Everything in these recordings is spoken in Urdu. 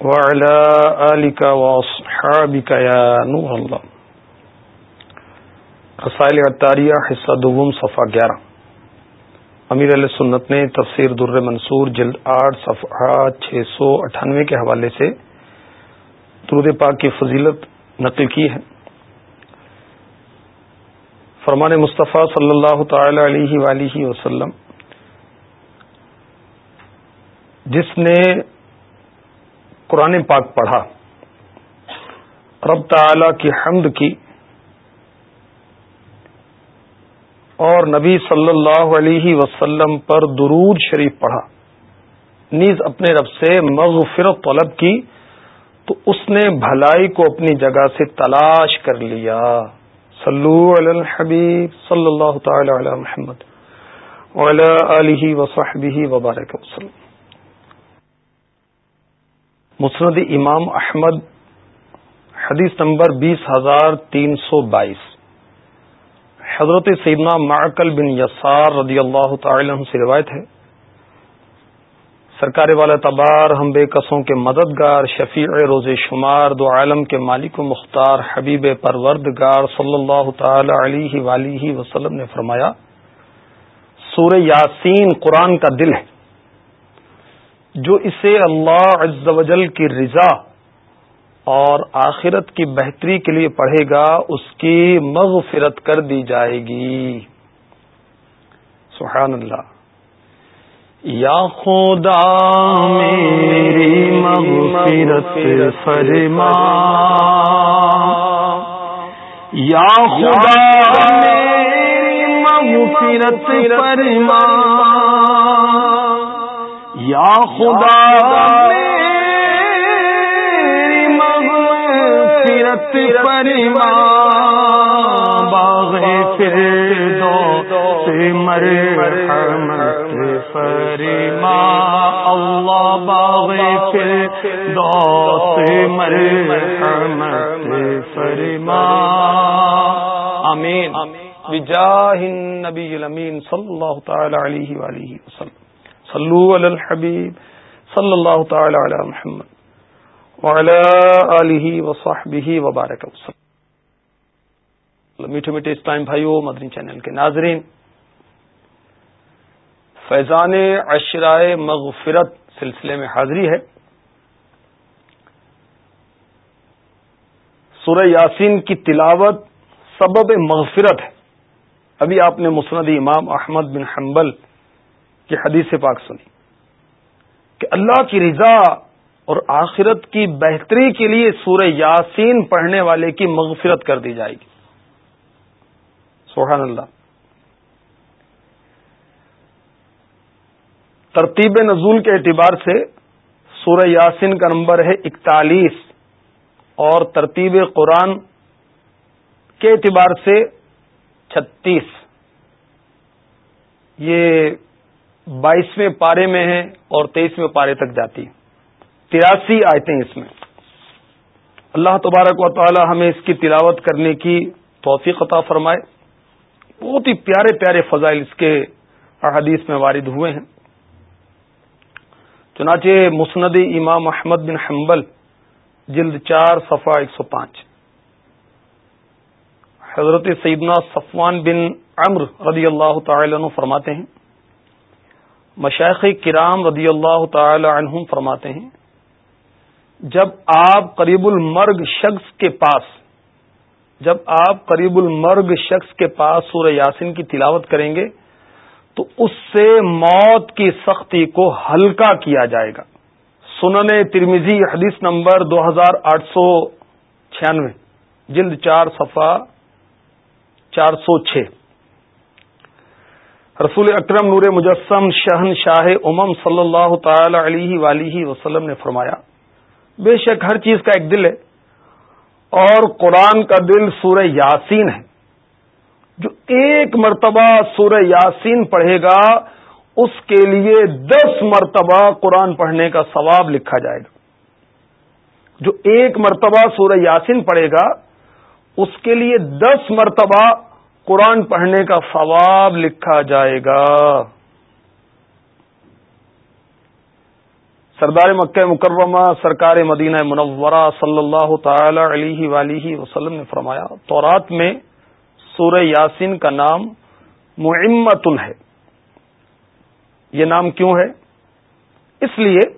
وعلى آلك وأصحابك يا نور الله. رسائل اطاریہ حصہ دوم صفحہ گیارہ. امیر علیہ سنت نے تفسیر در منصور، جلد آٹھ، صفحہ چھ سو اٹھانوے کے حوالے سے درود پاک کی فضیلت نقل کی ہے۔ فرمان مصطفیٰ صلی اللہ تعالی علیہ وآلہ وسلم، جس نے قرآن پاک پڑھا۔ رب تعالی کی حمد کی۔ اور نبی صلی اللہ علیہ وسلم پر درود شریف پڑھا۔ نیز اپنے رب سے مغفرت طلب کی تو اس نے بھلائی کو اپنی جگہ سے تلاش کر لیا۔ صلو علی الحبیب صلی اللہ تعالی علی محمد وعلی آلہ وصحبہ وبارک وسلم۔ مسند امام احمد، حدیث نمبر بیس ہزار تین سو بائیس۔ حضرت سیدنا معقل بن یسار رضی اللہ تعالی عنہ سے روایت ہے، سرکار والا تبار ہم بے قصوں کے مددگار، شفیع روز شمار، دو عالم کے مالک و مختار، حبیب پروردگار صلی اللہ تعالی علیہ ولیہ وسلم نے فرمایا سور یاسین قرآن کا دل ہے۔ جو اسے اللہ عز و جل کی رضا اور آخرت کی بہتری کے لیے پڑھے گا، اس کی مغفرت کر دی جائے گی۔ سبحان اللہ۔ یا خدا میری مغفرت فرما۔ یا خدا میری مغفرت فرما۔ یا خدا باغ دو سے مر مرحمت فریما اللہ باغ دو سے مر مرحمت فریما امین بجاہ النبی الامین صلی اللہ تعالی علیہ وآلہ وسلم۔ صلو علی الحبیب صلی اللہ تعالی علی محمد وعلی آلہ وصحبہ وبارک وسلم. میٹھے میٹھے اس ٹائم بھائیو، مدنی چینل کے ناظرین، فیضان عشرائے مغفرت سلسلے میں حاضری ہے۔ سورہ یاسین کی تلاوت سبب مغفرت ہے۔ ابھی آپ نے مسند امام احمد بن حنبل کی حدیث پاک سنی۔ کہ اللہ کی رضا اور آخرت کی بہتری کے لیے سورہ یاسین پڑھنے والے کی مغفرت کر دی جائے گی۔ سبحان اللہ۔ ترتیب نزول کے اعتبار سے سورہ یاسین کا نمبر ہے اکتالیس اور ترتیب قرآن کے اعتبار سے چھتیس۔ یہ بائیسویں پارے میں ہے اور تیئیسویں پارے تک جاتی تراسی آیتیں اس میں۔ اللہ تبارک و تعالی ہمیں اس کی تلاوت کرنے کی توفیق عطا فرمائے۔ بہت ہی پیارے پیارے فضائل اس کے احادیث میں وارد ہوئے ہیں۔ چنانچہ مسند امام محمد بن حنبل، جلد چار، صفحہ ایک سو پانچ۔ حضرت سیدنا صفوان بن عمر رضی اللہ تعالی عنہ فرماتے ہیں مشائق کرام رضی اللہ تعالی عنہ فرماتے ہیں، جب آپ قریب المرگ شخص کے پاس، جب آپ قریب المرگ شخص کے پاس سورہ یاسین کی تلاوت کریں گے، تو اس سے موت کی سختی کو ہلکا کیا جائے گا۔ سنن ترمیزی حدیث نمبر دو ہزار آٹھ سو چھیانوے، جلد چار صفحہ چار سو چھ۔ رسول اکرم نور مجسم شہن شاہ امم صلی اللہ تعالی علیہ ولی وسلم نے فرمایا، بے شک ہر چیز کا ایک دل ہے اور قرآن کا دل سورہ یاسین ہے۔ جو ایک مرتبہ سورہ یاسین پڑھے گا، اس کے لیے دس مرتبہ قرآن پڑھنے کا ثواب لکھا جائے گا۔ جو ایک مرتبہ سورہ یاسین پڑھے گا، اس کے لیے دس مرتبہ قرآن پڑھنے کا ثواب لکھا جائے گا۔ سردار مکہ مکرمہ، سرکار مدینہ منورہ صلی اللہ تعالی علیہ ولیہ وسلم نے فرمایا، تورات میں سورہ یاسین کا نام معمت ہے۔ یہ نام کیوں ہے؟ اس لیے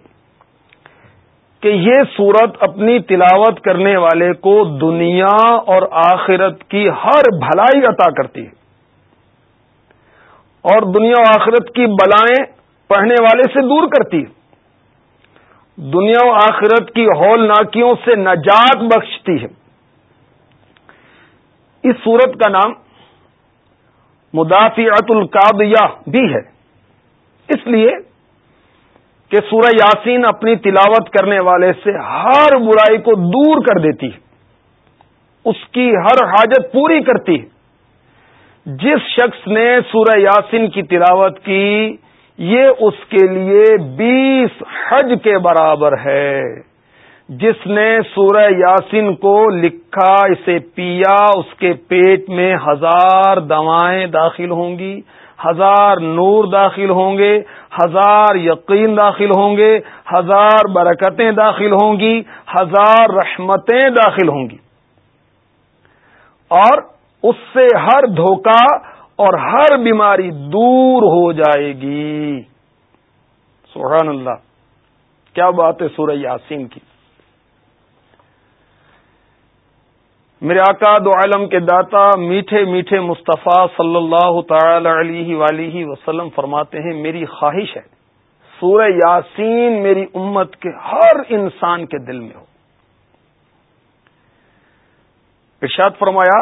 کہ یہ سورت اپنی تلاوت کرنے والے کو دنیا اور آخرت کی ہر بھلائی عطا کرتی ہے۔ اور دنیا و آخرت کی بلائیں پڑھنے والے سے دور کرتی ہے۔ دنیا و آخرت کی ہول ناکیوں سے نجات بخشتی ہے۔ اس صورت کا نام مدافعت القابیہ بھی ہے۔ اس لیے کہ سورہ یاسین اپنی تلاوت کرنے والے سے ہر برائی کو دور کر دیتی اس کی ہر حاجت پوری کرتی جس شخص نے سورہ یاسین کی تلاوت کی، یہ اس کے لیے بیس حج کے برابر ہے۔ جس نے سورہ یاسین کو لکھا، اسے پیا، اس کے پیٹ میں ہزار دوائیں داخل ہوں گی۔ ہزار نور داخل ہوں گے، ہزار یقین داخل ہوں گے، ہزار برکتیں داخل ہوں گی، ہزار رحمتیں داخل ہوں گی۔ اور اس سے ہر دھوکہ اور ہر بیماری دور ہو جائے گی۔ سبحان اللہ۔ کیا بات ہے سورہ یاسین کی؟ میرے آقا دو عالم کے داتا میٹھے میٹھے مصطفیٰ صلی اللہ تعالی علیہ ولیہ وسلم فرماتے ہیں، میری خواہش ہے، سورہ یاسین میری امت کے ہر انسان کے دل میں ہو۔ ارشاد فرمایا،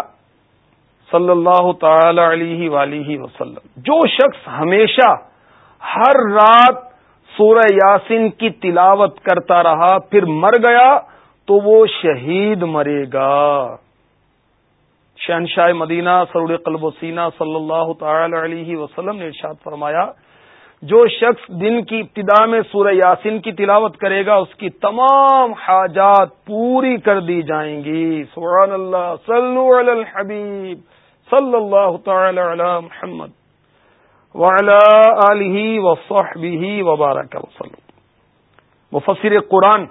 صلی اللہ تعالی علیہ ولیہ وسلم، جو شخص ہمیشہ ہر رات سورہ یاسین کی تلاوت کرتا رہا، پھر مر گیا تو وہ شہید مرے گا۔ شہنشاہ مدینہ سرور قلب و سینہ صلی اللہ تعالی علیہ وسلم نے ارشاد فرمایا، جو شخص دن کی ابتدا میں سورہ یاسین کی تلاوت کرے گا، اس کی تمام حاجات پوری کر دی جائیں گی۔ سبحان اللہ، صلو علی الحبیب صلی اللہ تعالی علی محمد آلہ وصحبہ وبارک وسلم۔ مفسر قرآن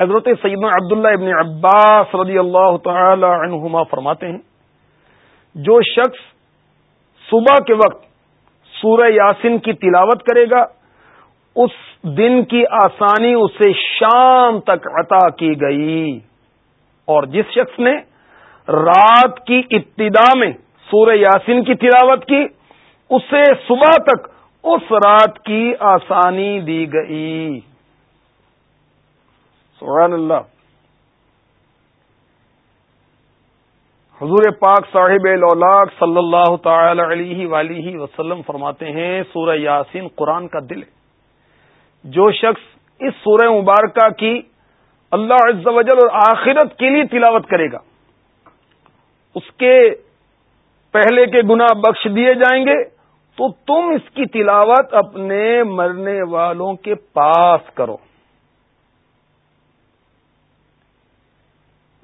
حضرت سیدنا عبداللہ ابن عباس رضی اللہ تعالی عنہما فرماتے ہیں، جو شخص صبح کے وقت سورہ یاسین کی تلاوت کرے گا، اس دن کی آسانی اسے شام تک عطا کی گئی۔ اور جس شخص نے رات کی ابتدا میں سورہ یاسین کی تلاوت کی، اسے صبح تک اس رات کی آسانی دی گئی۔ سبحان اللہ۔ حضور پاک صاحب لولاک صلی اللہ تعالی علیہ ولیہ وسلم فرماتے ہیں، سورہ یاسین قرآن کا دل ہے۔ جو شخص اس سورہ مبارکہ کی اللہ عز و جل اور آخرت کے لیے تلاوت کرے گا، اس کے پہلے کے گنا بخش دیے جائیں گے، تو تم اس کی تلاوت اپنے مرنے والوں کے پاس کرو۔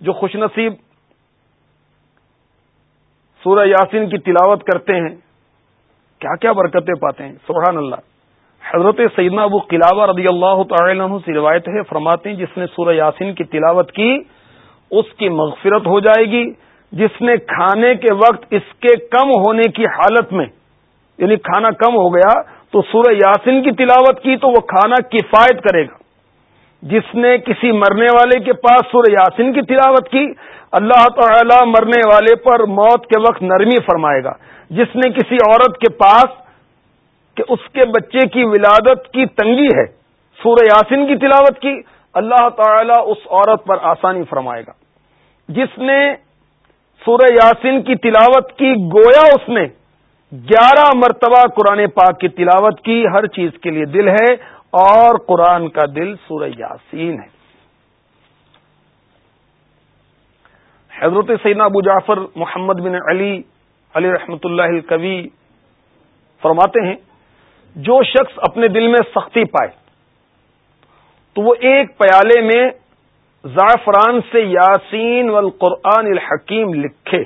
جو خوش نصیب سورہ یاسین کی تلاوت کرتے ہیں، کیا کیا برکتیں پاتے ہیں؟ سبحان اللہ۔ حضرت سیدنا ابو قلابہ رضی اللہ تعالی عنہ سے روایت ہے، فرماتے ہیں، جس نے سورہ یاسین کی تلاوت کی، اس کی مغفرت ہو جائے گی، جس نے کھانے کے وقت اس کے کم ہونے کی حالت میں یعنی کھانا کم ہو گیا، تو سورہ یاسین کی تلاوت کی تو وہ کھانا کفایت کرے گا۔ جس نے کسی مرنے والے کے پاس سورہ یاسین کی تلاوت کی، اللہ تعالی مرنے والے پر موت کے وقت نرمی فرمائے گا۔ جس نے کسی عورت کے پاس کہ اس کے بچے کی ولادت کی تنگی ہے، سورہ یاسین کی تلاوت کی، اللہ تعالی اس عورت پر آسانی فرمائے گا۔ جس نے سورہ یاسین کی تلاوت کی، گویا اس نے گیارہ مرتبہ قرآن پاک کی تلاوت کی، ہر چیز کے لیے دل ہے۔ اور قرآن کا دل سورہ یاسین ہے۔ حضرت سیدنا ابو جعفر محمد بن علی علی رحمت اللہ الکوی فرماتے ہیں، جو شخص اپنے دل میں سختی پائے، تو وہ ایک پیالے میں زعفران سے یاسین والقرآن الحکیم لکھے،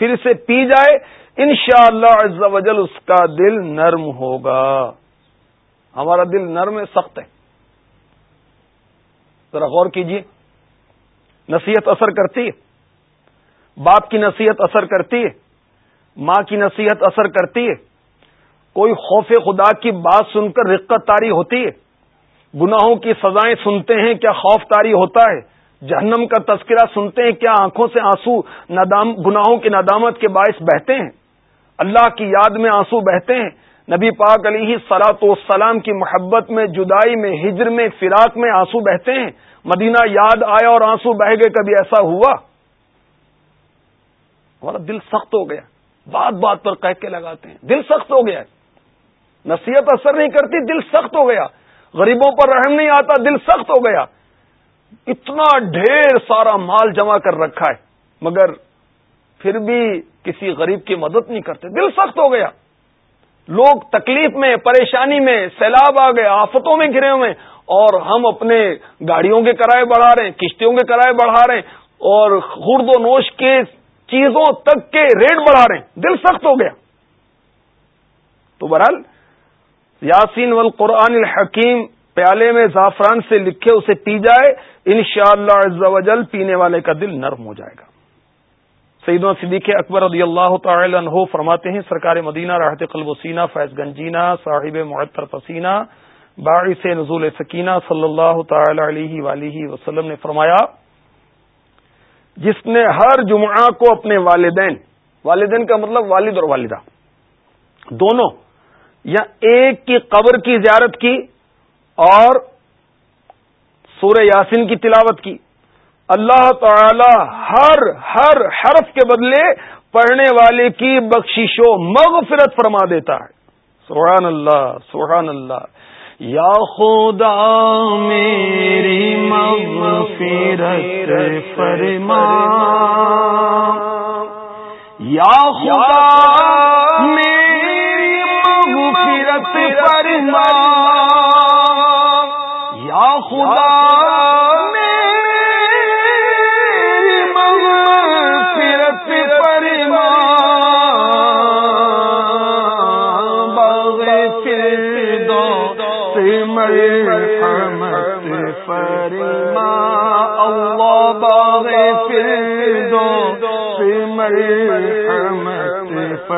پھر اسے پی جائے ان شاء اللہ اس کا دل نرم ہوگا۔ ہمارا دل نرم سخت ہے۔ ذرا غور کیجیے نصیحت اثر کرتی ہے۔ باپ کی نصیحت اثر کرتی ہے۔ ماں کی نصیحت اثر کرتی ہے۔ کوئی خوف خدا کی بات سن کر رقت تاری ہوتی ہے۔ گناہوں کی سزائیں سنتے ہیں، کیا خوف تاری ہوتا ہے۔ جہنم کا تذکرہ سنتے ہیں، کیا آنکھوں سے آنسو ندام گناہوں کی ندامت کے باعث بہتے ہیں۔ اللہ کی یاد میں آنسو بہتے ہیں۔ نبی پاک علیہ سلاط والسلام کی محبت میں، جدائی میں، ہجر میں، فراق میں آنسو بہتے ہیں۔ مدینہ یاد آیا اور آنسو بہ گئے، کبھی ایسا ہوا؟ ہمارا دل سخت ہو گیا۔ بات بات پر کہہ کے لگاتے ہیں۔ دل سخت ہو گیا۔ نصیحت اثر نہیں کرتی، دل سخت ہو گیا۔ غریبوں پر رحم نہیں آتا، دل سخت ہو گیا۔ اتنا ڈھیر سارا مال جمع کر رکھا ہے، مگر پھر بھی کسی غریب کی مدد نہیں کرتے۔ دل سخت ہو گیا۔ لوگ تکلیف میں، پریشانی میں، سیلاب آ گئے، آفتوں میں گرے ہوئے اور ہم اپنے گاڑیوں کے کرائے بڑھا رہے ہیں، کشتیوں کے کرائے بڑھا رہے ہیں۔ اور خرد و نوش کے چیزوں تک کے ریٹ بڑھا رہے ہیں۔ دل سخت ہو گیا۔ تو بہرحال، یاسین والقرآن الحکیم پیالے میں زعفران سے لکھے، اسے پی جائے ان شاء اللہ پینے والے کا دل نرم ہو جائے گا۔ سعید صدیق اکبر رضی اللہ تعالی عنہ فرماتے ہیں، سرکار مدینہ، راحت قلب و سینہ، فیض گنجینہ، صاحب معطر پسینہ، باعث نزول سکینہ صلی اللہ تعالی علیہ ولیہ وسلم نے فرمایا، جس نے ہر جمعہ کو اپنے والدین والدین کا مطلب والد اور والدہ، دونوں یا ایک کی قبر کی زیارت کی اور سورہ یاسین کی تلاوت کی اللہ تعالی ہر ہر حرف کے بدلے پڑھنے والے کی بخشش و مغفرت فرما دیتا ہے۔ سبحان اللہ سبحان اللہ۔ یا خدا میری مغفرت فرما۔ یا خدا میری مغفرت فرما۔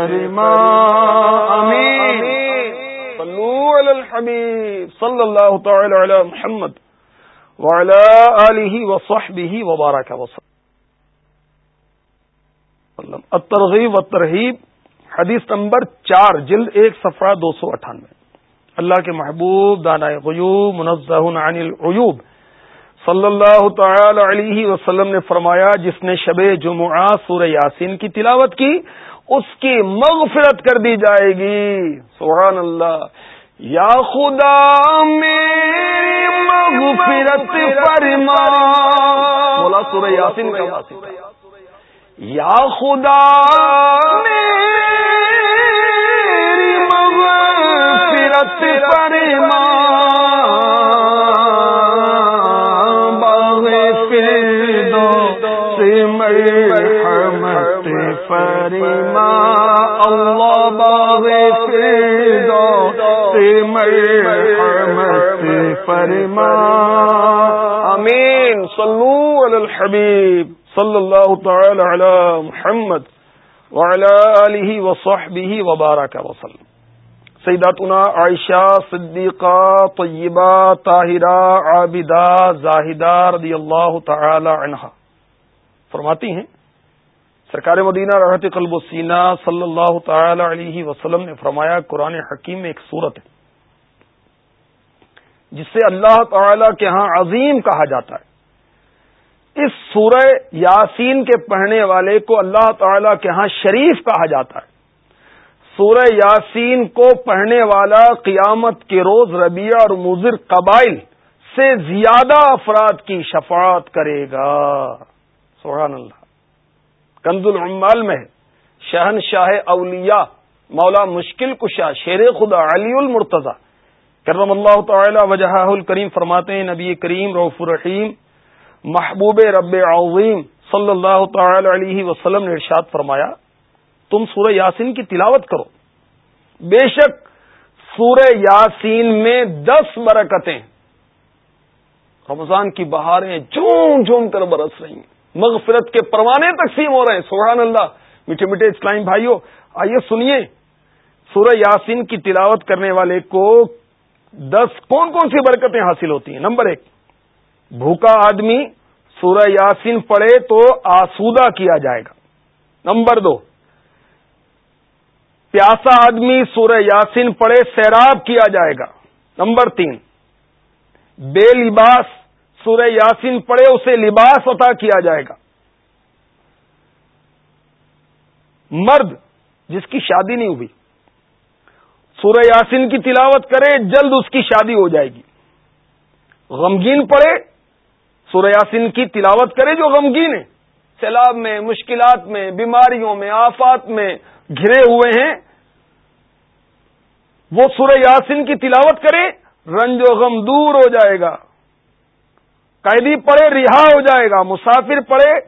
فرما. الحبیب. صلی اللہ تعالی علی محمد وعلى آله وصحبه وبارك وسلم الترغیب والترہیب، حدیث نمبر چار، جلد ایک، صفحہ دو سو اٹھانوے. اللہ کے محبوب دانا غیوب منزہ عن العیوب. صلی اللہ تعالی علیہ وسلم نے فرمایا، جس نے شب جمعہ سورہ یاسین کی تلاوت کی اس کی مغفرت کر دی جائے گی۔ سبحان اللہ۔ یا خدا میری مغفرت فرما۔ بولا سورہ یاسین کا یا خدا میری مغفرت فرما اللہ باغ فرما۔ امین صلو علی الحبیب صلی اللہ تعالی علی محمد وعلى آلہ وصحبہ وبارک وسلم سیداتنا عائشہ صدیقہ طیبہ طاہرہ عابدہ زاہدہ رضی اللہ تعالی عنہ فرماتی ہیں سرکار مدینہ رحت قلب و صلی اللہ تعالی علیہ وسلم نے فرمایا، قرآن حکیم میں ایک صورت ہے جس سے اللہ تعالی کے ہاں عظیم کہا جاتا ہے۔ اس سورہ یاسین کے پڑھنے والے کو اللہ تعالی کے ہاں شریف کہا جاتا ہے۔ سورہ یاسین کو پڑھنے والا قیامت کے روز ربیہ اور مضر قبائل سے زیادہ افراد کی شفاعت کرے گا۔ سبحان اللہ۔ کنز العمال میں شہن شاہ اولیاء، مولا مشکل کشا، شیر خدا علی المرتضی۔ کرم اللہ تعالی وجہ الکریم، فرماتے ہیں، نبی کریم روف الرحیم، محبوب رب عظیم صلی اللہ تعالی علیہ وسلم نے ارشاد فرمایا، تم سورہ یاسین کی تلاوت کرو۔ بے شک سورہ یاسین میں دس برکتیں رمضان کی بہاریں جھوم جھوم کر برس رہی ہیں۔ مغفرت کے پروانے تقسیم ہو رہے ہیں، سبحان اللہ۔ میٹھے میٹھے اسلام بھائیوں آئیے سنیے۔ سورہ یاسین کی تلاوت کرنے والے کو دس کون کون سی برکتیں حاصل ہوتی ہیں؟ نمبر ایک، بھوکا آدمی سورہ یاسین پڑھے تو آسودہ کیا جائے گا۔ نمبر دو، پیاسا آدمی سورہ یاسین پڑھے سیراب کیا جائے گا۔ نمبر تین، بے لباس سورہ یاسین پڑھے اسے لباس عطا کیا جائے گا۔ مرد جس کی شادی نہیں ہوئی، سورہ یاسین کی تلاوت کرے، جلد اس کی شادی ہو جائے گی۔ غمگین پڑے سورہ یاسین کی تلاوت کرے جو غمگین ہے۔ سیلاب میں، مشکلات میں، بیماریوں میں، آفات میں گھرے ہوئے ہیں۔ وہ سورہ یاسین کی تلاوت کرے، رنج و غم دور ہو جائے گا۔ قیدی پڑے، رہا ہو جائے گا، مسافر پڑے،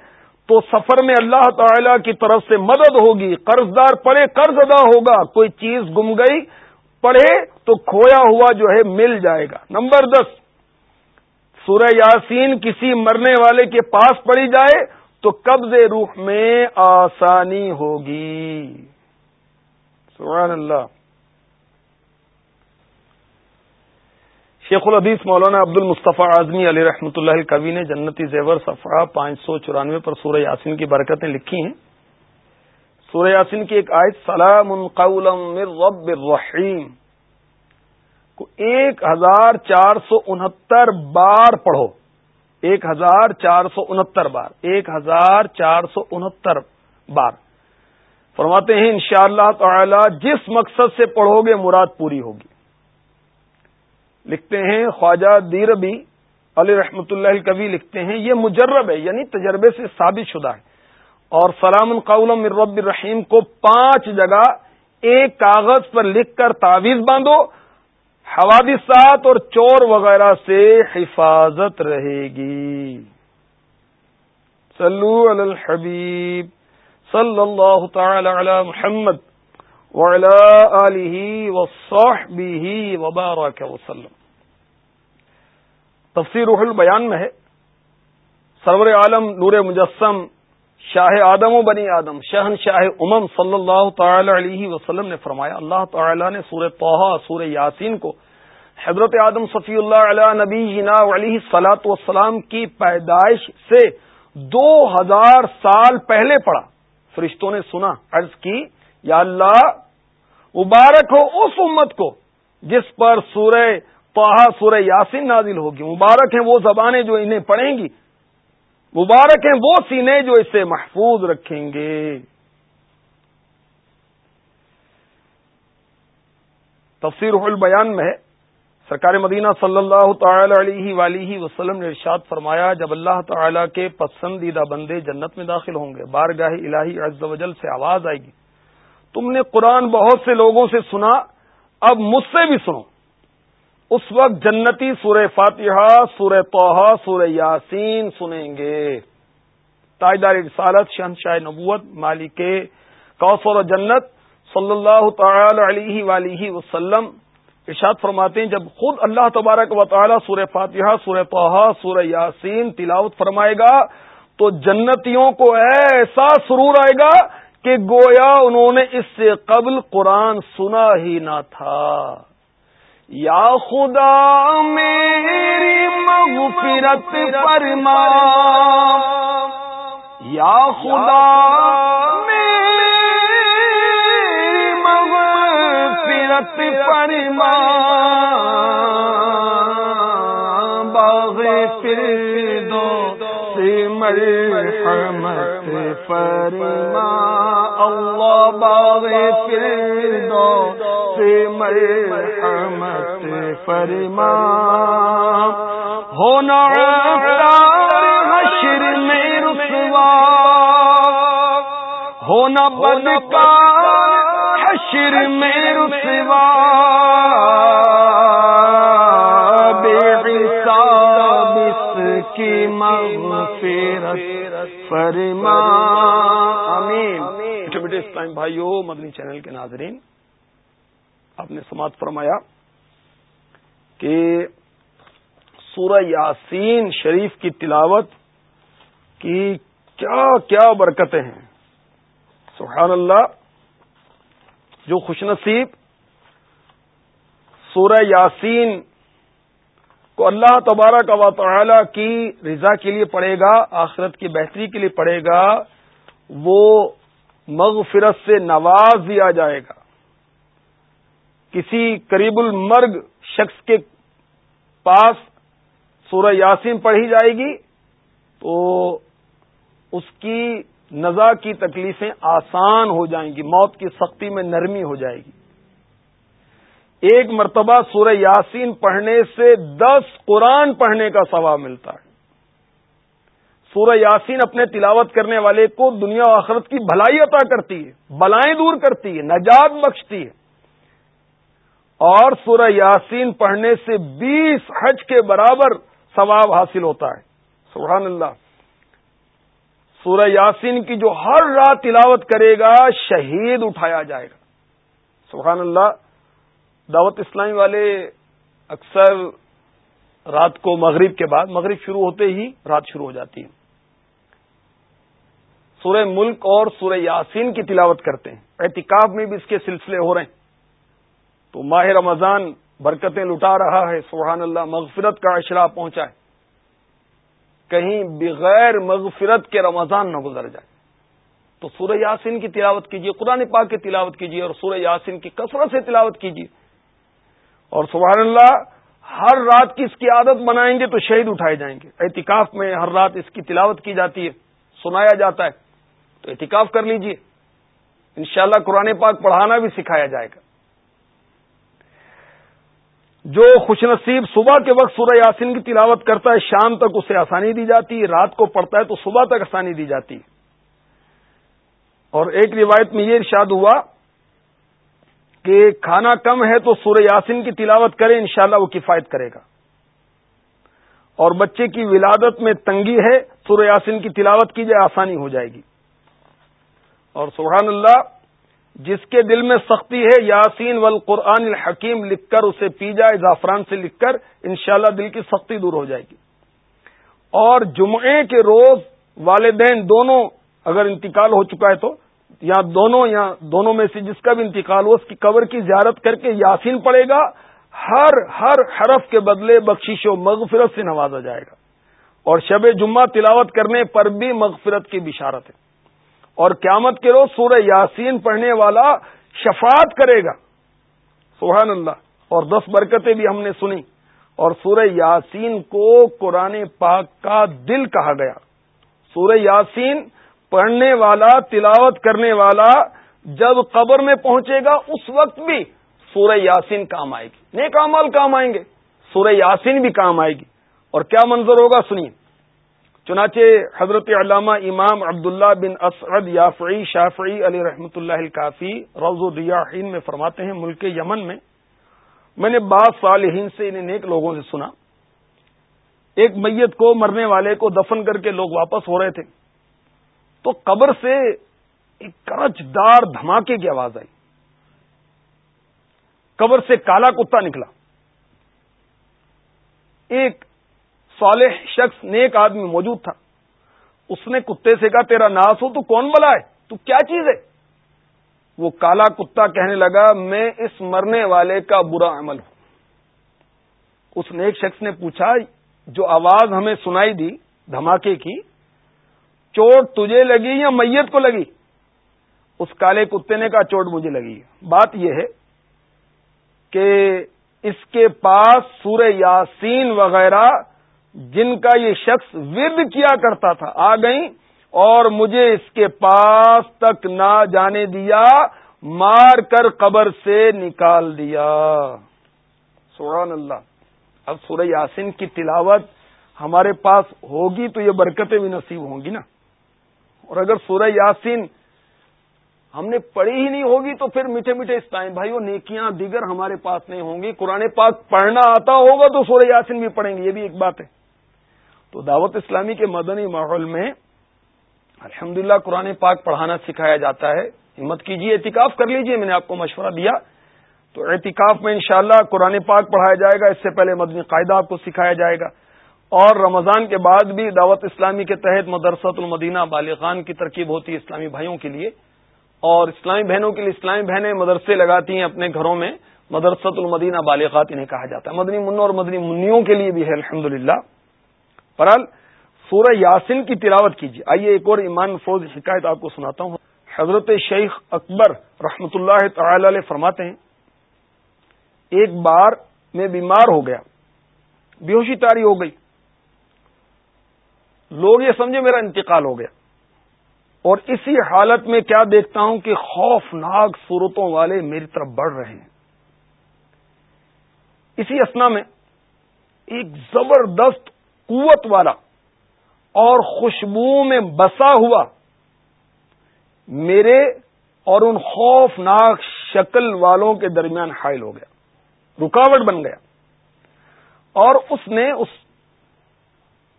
تو سفر میں اللہ تعالی کی طرف سے مدد ہوگی۔ قرض دار پڑے، قرض ادا ہوگا۔ کوئی چیز گم گئی، پڑھے تو کھویا ہوا جو ہے، مل جائے گا۔ نمبر دس، سورہ یاسین کسی مرنے والے کے پاس پڑی جائے تو قبض روح میں آسانی ہوگی۔ سبحان اللہ۔ شیخ الحدیث مولانا عبد المصطفیٰ اعظمی علی رحمۃ اللہ کبی نے جنتی زیور صفحہ پانچ سو چورانوے پر سورہ یاسین کی برکتیں لکھی ہیں۔ سورہ یاسین کی ایک آیت، سلام من رب الرحیم۔ کو ایک ہزار چار سو انہتر بار پڑھو۔ ایک ہزار چار سو انہتر بار۔ ایک ہزار چار سو انہتر بار۔ فرماتے ہیں، انشاءاللہ تعالی، جس مقصد سے پڑھو گے، مراد پوری ہوگی۔ لکھتے ہیں، خواجہ دیربی علی رحمت اللہ کبھی لکھتے ہیں، یہ مجرب ہے یعنی تجربے سے ثابت شدہ ہے۔ اور سلام القول رب الرحیم کو پانچ جگہ ایک کاغذ پر لکھ کر تعویذ باندھو، حوادثات اور چور وغیرہ سے حفاظت رہے گی۔ صلو علی الحبیب، صلی اللہ تعالی علی محمد۔ وعلى آلہ وصحبہ وبارک وسلم۔ تفسیر روح البیان میں ہے۔ سرور عالم نور مجسم شاہ آدم و بنی آدم، شہن شاہ امم صلی اللہ تعالی علیہ وسلم نے فرمایا، اللہ تعالی نے سورہ توحا سورہ یاسین کو حضرت آدم صفی اللہ علیہ نبی جنا علیہ سلاۃ وسلام کی پیدائش سے دو ہزار سال پہلے پڑھا۔ فرشتوں نے سنا، عرض کی، یا اللہ مبارک ہو اس امت کو جس پر سورہ توحا سورہ یاسین نازل ہوگی۔ مبارک ہیں وہ زبانیں جو انہیں پڑھیں گی۔ مبارک ہیں وہ سینے جو اسے محفوظ رکھیں گے۔ تفسیر البیان میں ہے۔ سرکار مدینہ صلی اللہ تعالی علیہ ولیہ وسلم نے ارشاد فرمایا، جب اللہ تعالی کے پسندیدہ بندے جنت میں داخل ہوں گے، بارگاہ الہی عز و جل سے آواز آئے گی۔ تم نے قرآن بہت سے لوگوں سے سنا، اب مجھ سے بھی سنو۔ اس وقت جنتی سورہ فاتحہ، سورہ توحا سورہ یاسین سنیں گے۔ تاجدار رسالت، شہنشاہ نبوت، مالک کوثر جنت صلی اللہ تعالی علیہ ولیہ وسلم۔ ارشاد فرماتے ہیں، جب خود اللہ تبارک و تعالی سورہ فاتحہ، سورہ توحا سورہ یاسین تلاوت فرمائے گا، تو جنتیوں کو ایسا سرور آئے گا کہ گویا انہوں نے اس سے قبل قرآن سنا ہی نہ تھا۔ یا خدا میری مغفرت فرما۔ یا خدا میری مغفرت فرما۔ باغ پھر دو سے فرما، اللہ باغ فردوس سے مرحمت فرما۔ ہونا حشر میں رسوا۔ ہونا بدکار حشر میں رسوا۔ کی مغفرت فرما آمین۔ بیٹے اسلام بھائیو مدنی چینل کے ناظرین آپ نے سماعت فرمایا کہ سورہ یاسین شریف کی تلاوت کی کیا کیا برکتیں ہیں۔ سبحان اللہ جو خوش نصیب سورہ یاسین کو اللہ تبارہ کا تعالی کی رضا کے لیے پڑھے گا، آخرت کی بہتری کے لیے پڑھے گا، وہ مغفرت سے نواز دیا جائے گا۔ کسی قریب المرگ شخص کے پاس سورہ یاسین پڑھی جائے گی تو اس کی نزا کی تکلیفیں آسان ہو جائیں گی، موت کی سختی میں نرمی ہو جائے گی۔ ایک مرتبہ سورہ یاسین پڑھنے سے دس قرآن پڑھنے کا ثواب ملتا ہے۔ سورہ یاسین اپنے تلاوت کرنے والے کو دنیا و آخرت کی بھلائی عطا کرتی ہے، بلائیں دور کرتی ہے، نجات بخشتی ہے۔ اور سورہ یاسین پڑھنے سے بیس حج کے برابر ثواب حاصل ہوتا ہے۔ سبحان اللہ۔ سورہ یاسین کی جو ہر رات تلاوت کرے گا، شہید اٹھایا جائے گا۔ سبحان اللہ۔ دعوت اسلامی والے اکثر رات کو مغرب کے بعد، مغرب شروع ہوتے ہی رات شروع ہو جاتی ہے۔ سورہ ملک اور سورہ یاسین کی تلاوت کرتے ہیں۔ احتکاب میں بھی اس کے سلسلے ہو رہے ہیں۔ تو ماہ رمضان برکتیں لٹا رہا ہے۔ سبحان اللہ، مغفرت کا اشرا پہنچا ہے۔ کہیں بغیر مغفرت کے رمضان نہ گزر جائے۔ تو سورہ یاسین کی تلاوت کیجیے قرآن پاک کی تلاوت کیجیے اور سورہ یاسین کی کثرت سے تلاوت کیجیے اور سبحان اللہ، ہر رات کی اس کی عادت بنائیں گے تو شہید اٹھائے جائیں گے۔ احتکاف میں ہر رات اس کی تلاوت کی جاتی ہے، سنایا جاتا ہے۔ تو احتکاف کر لیجیے۔ انشاءاللہ قرآن پاک پڑھانا بھی سکھایا جائے گا۔ جو خوش نصیب صبح کے وقت سورہ یاسین کی تلاوت کرتا ہے، شام تک اسے آسانی دی جاتی ہے، رات کو پڑھتا ہے تو صبح تک آسانی دی جاتی ہے۔ اور ایک روایت میں یہ ارشاد ہوا کہ کھانا کم ہے تو سورہ یاسین کی تلاوت کرے، انشاءاللہ وہ کفایت کرے گا۔ اور بچے کی ولادت میں تنگی ہے، سورہ یاسین کی تلاوت کی جائے آسانی ہو جائے گی۔ اور سبحان اللہ، جس کے دل میں سختی ہے، یاسین والقرآن الحکیم لکھ کر اسے پی جائے زعفران سے لکھ کر، انشاءاللہ دل کی سختی دور ہو جائے گی۔ اور جمعے کے روز والدین دونوں اگر انتقال ہو چکا ہے تو یا دونوں یا دونوں میں سے جس کا بھی انتقال ہو، اس کی قبر کی زیارت کر کے یاسین پڑے گا، ہر ہر حرف کے بدلے بخشش و مغفرت سے نوازا جائے گا۔ اور شب جمعہ تلاوت کرنے پر بھی مغفرت کی بشارت ہے۔ اور قیامت کے روز سورہ یاسین پڑھنے والا شفاعت کرے گا۔ سبحان اللہ۔ اور دس برکتیں بھی ہم نے سنی اور سورہ یاسین کو قرآن پاک کا دل کہا گیا۔ سورہ یاسین پڑھنے والا، تلاوت کرنے والا جب قبر میں پہنچے گا، اس وقت بھی سورہ یاسین کام آئے گی۔ نیک امال کام آئیں گے۔ سورہ یاسین بھی کام آئے گی۔ اور کیا منظر ہوگا سنیے۔ چنانچہ حضرت علامہ امام عبداللہ بن اسعد یافعی شافعی علی رحمۃ اللہ الکافی روز الریاحین میں فرماتے ہیں، ملک یمن میں میں نے بعض صالحین سے انہیں نیک لوگوں سے سنا۔ ایک میت کو، مرنے والے کو دفن کر کے لوگ واپس ہو رہے تھے۔ تو قبر سے ایک کرچ دار دھماکے کی آواز آئی۔ قبر سے کالا کتا نکلا۔ ایک صالح شخص نیک آدمی موجود تھا۔ اس نے کتے سے کہا، تیرا ناس ہو، تو کون بلا ہے؟ تو کیا چیز ہے؟ وہ کالا کتا کہنے لگا، میں اس مرنے والے کا برا عمل ہوں۔ اس نیک شخص نے پوچھا، جو آواز ہمیں سنائی دی دھماکے کی چوٹ تجھے لگی یا میت کو لگی؟ اس کالے کتے نے کہا، چوٹ مجھے لگی۔ بات یہ ہے کہ اس کے پاس سورہ یاسین وغیرہ جن کا یہ شخص ورد کیا کرتا تھا، آ گئیں اور مجھے اس کے پاس تک نہ جانے دیا، مار کر قبر سے نکال دیا۔ سبحان اللہ۔ اب سورہ یاسین کی تلاوت ہمارے پاس ہوگی تو یہ برکتیں بھی نصیب ہوں گی نا۔ اور اگر سورہ یاسین ہم نے پڑھی ہی نہیں ہوگی تو پھر میٹھے میٹھے اسٹائم بھائی وہ نیکیاں دیگر ہمارے پاس نہیں ہوں گی۔ قرآن پاک پڑھنا آتا ہوگا تو سورہ یاسین بھی پڑھیں گے، یہ بھی ایک بات ہے۔ تو دعوت اسلامی کے مدنی ماحول میں الحمدللہ قرآن پاک پڑھانا سکھایا جاتا ہے۔ ہمت کیجیے احتکاف کر لیجیے میں نے آپ کو مشورہ دیا۔ تو احتکاف میں انشاءاللہ قرآن پاک پڑھایا جائے گا، اس سے پہلے مدنی قاعدہ آپ کو سکھایا جائے گا۔ اور رمضان کے بعد بھی دعوت اسلامی کے تحت مدرسۃ المدینہ بالغان کی ترکیب ہوتی ہے اسلامی بھائیوں کے لیے۔ اور اسلامی بہنوں کے لیے اسلامی بہنیں مدرسے لگاتی ہیں اپنے گھروں میں۔ مدرسۃ المدینہ بالغات انہیں کہا جاتا ہے۔ مدنی منوں اور مدنی منیوں کے لیے بھی ہے الحمد للہ پرل سورہ یاسین کی تلاوت کیجیے۔ آئیے ایک اور ایمان فوج شکایت آپ کو سناتا ہوں۔ حضرت شیخ اکبر رحمت اللہ تعالی علیہ فرماتے ہیں، ایک بار میں بیمار ہو گیا، بیہوشی تاری ہو گئی۔ لوگ یہ سمجھے میرا انتقال ہو گیا۔ اور اسی حالت میں کیا دیکھتا ہوں کہ خوفناک صورتوں والے میری طرف بڑھ رہے ہیں۔ اسی اسنا میں ایک زبردست قوت والا اور خوشبو میں بسا ہوا میرے اور ان خوفناک شکل والوں کے درمیان حائل ہو گیا۔ رکاوٹ بن گیا۔ اور اس نے اس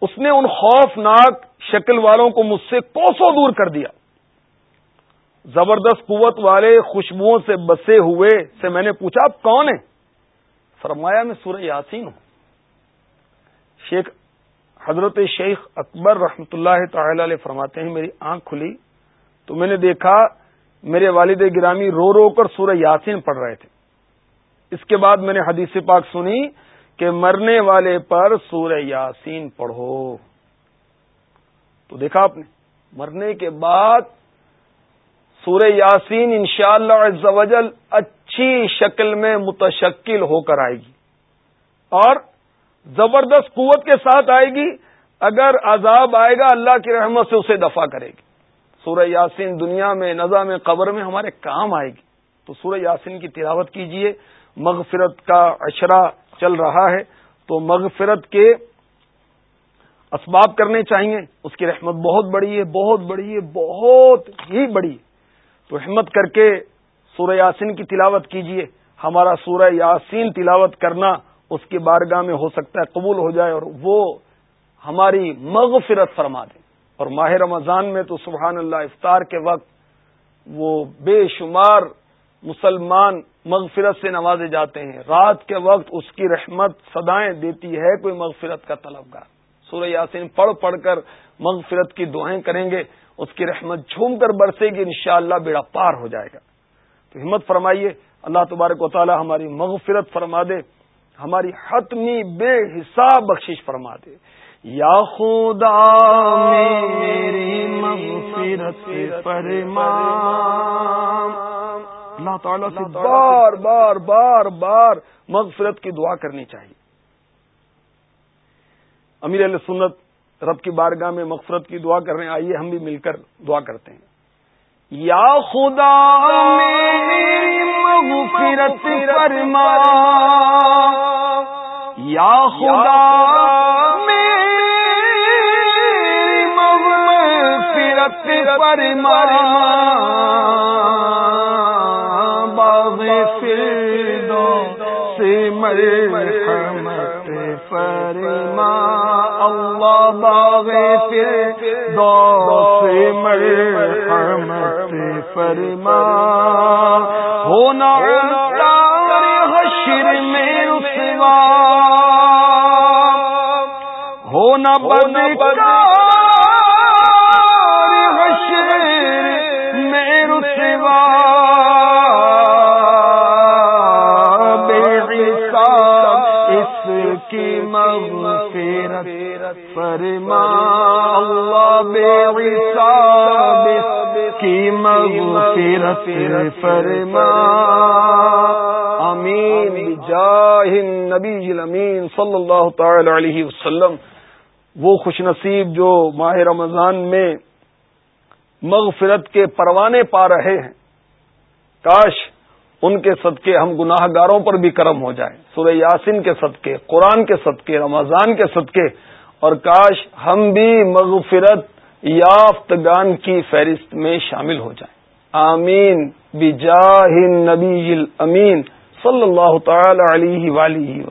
اس نے ان خوفناک شکل والوں کو مجھ سے کوسوں دور کر دیا۔ زبردست قوت والے خوشبوؤں سے بسے ہوئے سے میں نے پوچھا، آپ کون ہیں؟ فرمایا، میں سورہ یاسین ہوں۔ شیخ حضرت شیخ اکبر رحمت اللہ تعالی علیہ فرماتے ہیں، میری آنکھ کھلی۔ تو میں نے دیکھا، میرے والد گرامی رو رو کر سورہ یاسین پڑھ رہے تھے۔ اس کے بعد میں نے حدیث پاک سنی۔ کہ مرنے والے پر سورہ یاسین پڑھو۔ تو دیکھا آپ نے، مرنے کے بعد سورہ یاسین انشاءاللہ شاء اللہ اچھی شکل میں متشکل ہو کر آئے گی اور زبردست قوت کے ساتھ آئے گی۔ اگر عذاب آئے گا، اللہ کی رحمت سے اسے دفاع کرے گی۔ سورہ یاسین دنیا میں نظا میں، قبر میں ہمارے کام آئے گی۔ تو سورہ یاسین کی تلاوت کیجیے۔ مغفرت کا اشرا چل رہا ہے، تو مغفرت کے اسباب کرنے چاہیے۔ اس کی رحمت بہت بڑی ہے، بہت بڑی ہے، بہت ہی بڑی۔ ہے تو ہمت کر کے سورہ یاسین کی تلاوت کیجیے۔ ہمارا سورہ یاسین تلاوت کرنا اس کی بارگاہ میں ہو سکتا ہے، قبول ہو جائے اور وہ ہماری مغفرت فرما دے۔ اور ماہ رمضان میں تو سبحان اللہ، افطار کے وقت وہ بے شمار مسلمان مغفرت سے نوازے جاتے ہیں۔ رات کے وقت اس کی رحمت سدائیں دیتی ہے کوئی مغفرت کا طلبگار۔ سورہ یاسین پڑھ پڑھ کر مغفرت کی دعائیں کریں گے، اس کی رحمت جھوم کر برسے گی، انشاءاللہ بیڑا پار ہو جائے گا۔ تو ہمت فرمائیے، اللہ تبارک و تعالی ہماری مغفرت فرما دے، ہماری حتمی بے حساب بخشش فرما دے۔ یا خدا میری مغفرت فرما۔ اللہ تعالیٰ سے بار بار بار بار مغفرت کی دعا کرنی چاہیے۔ امیر علیہ سنت رب کی بارگاہ میں مغفرت کی دعا کر رہے ہیں آئیے ہم بھی مل کر دعا کرتے ہیں۔ یا خدا مغفرت فرما۔ یا خدا مغفرت فرما۔ مرحمت فرما اللہ باغ دو سے مرحمت فرما۔ ہونا حشر میں رسوا۔ ہونا بدکار فرما اللہ بے کی مغفرت فرما۔ امین جاہ الامین صلی اللہ تعالی علیہ وسلم۔ وہ خوش نصیب جو ماہ رمضان میں مغفرت کے پروانے پا رہے ہیں۔ کاش ان کے صدقے ہم گناہ گاروں پر بھی کرم ہو جائیں۔ سورہ یاسین کے صدقے قرآن کے صدقے رمضان کے صدقے۔ اور کاش ہم بھی مغفرت یافتگان کی فہرست میں شامل ہو جائیں۔ آمین۔ بجاہ نبی امین صلی اللہ تعالی علیہ وسلم۔